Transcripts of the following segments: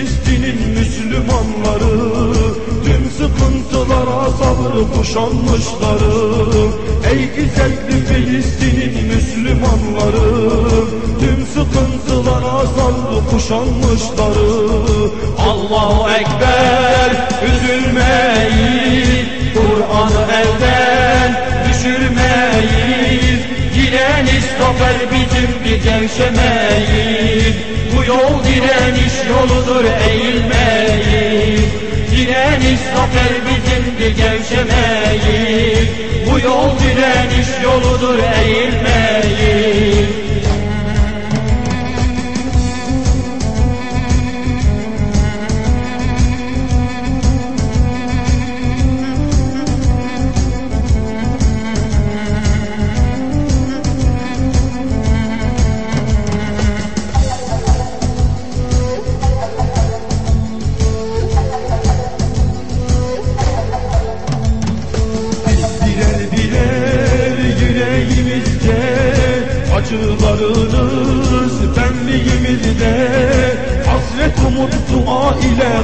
Filistin'in Müslümanları Tüm sıkıntılara sabır kuşanmışları. Ey güzelli Filistin'in Müslümanları Tüm sıkıntılara sabır kuşanmışları. Allahu Ekber üzülmeyiz. Kur'an'ı elden düşürmeyiz. Direniş zafer bizimdir gevşemeyiz. Bu yol direniş yoludur eğilmeyiz Direniş zafer bizimdir gevşemeyiz Bu yol direniş yoludur eğilmeyiz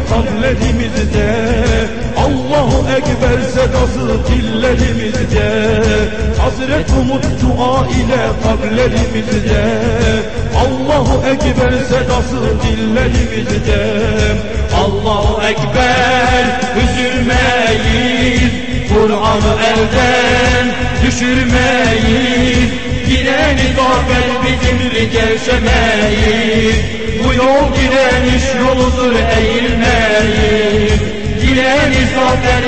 kalplerimizde Allahu Ekber sedası dillerimizde Hasret umut dua ile kalplerimizde Allahu Ekber sedası dillerimizde Allahu Ekber üzülmeyiz Kur'an'ı elden düşürmeyiz Direni zafer bizimdir gevşemeyiz Bu yol direniş yoludur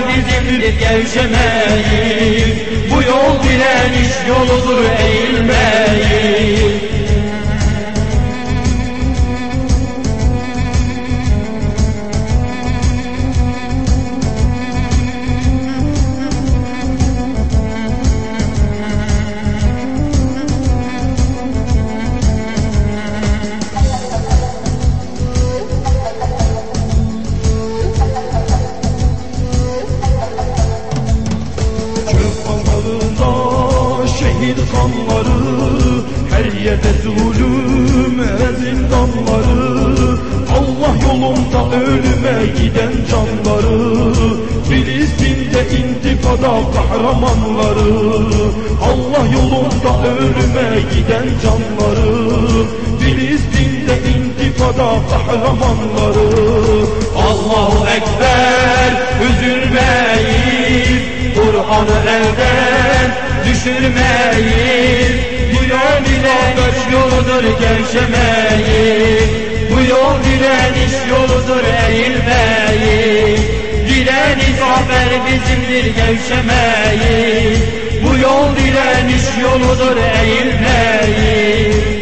bizimdir gevşemeyiz Bu yol direniş yoludur eğilmeyiz zindanları Allah yolunda ölüme giden canları Filistin'de intifada kahramanları Allah yolunda ölüme giden canları Filistin'de intifada kahramanları Allahu Ekber üzülmeyiz Kur'an'ı elden düşürmeyiz yol direniş yoludur gevşemeyiz Bu yol direniş yoludur eğilmeyiz Direniş zafer bizimdir gevşemeyiz Bu yol direniş yoludur eğilmeyiz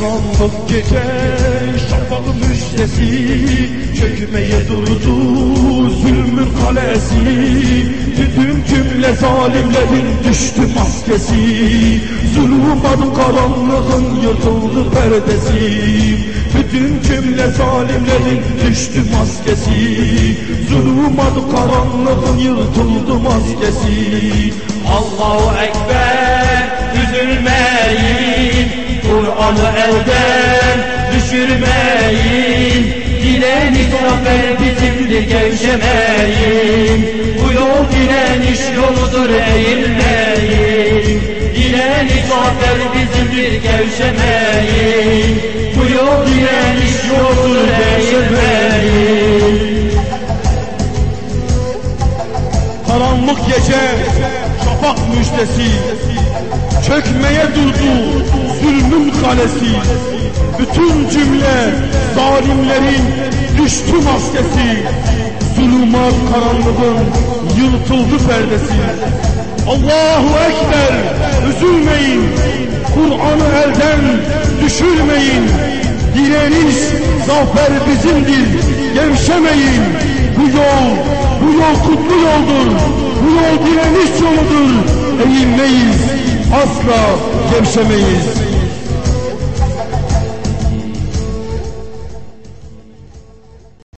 Karanlık gece şafak müjdesi Çökmeye durdu zulmün kalesi. Bütün cümle zalimlerin düştü maskesi. Zulüm adı karanlığın yırtıldı perdesi. Bütün cümle zalimlerin düştü maskesi. Zulüm adı karanlığın yırtıldı maskesi. Allahu Ekber üzülmeyin Kur'an'ı elden düşürmeyin. Direniş zafer bizimdir gevşemeyin. Bu yol direniş yoludur eğilmeyin. Direniş zafer bizimdir gevşemeyin. Bu yol direniş yoludur eğilmeyin. Karanlık gece şafak müjdesi Çökmeye durdu zulmün kalesi Bütün cümle zalimlerin düştü maskesi Zulümat karanlığın yırtıldı perdesi Allahu Ekber üzülmeyin Kur'an'ı elden düşürmeyin Direniş, zafer bizimdir. Gevşemeyin. Bu yol, bu yol kutlu yoldur. Bu yol direniş yoludur. Eğilmeyiz, asla gevşemeyiz.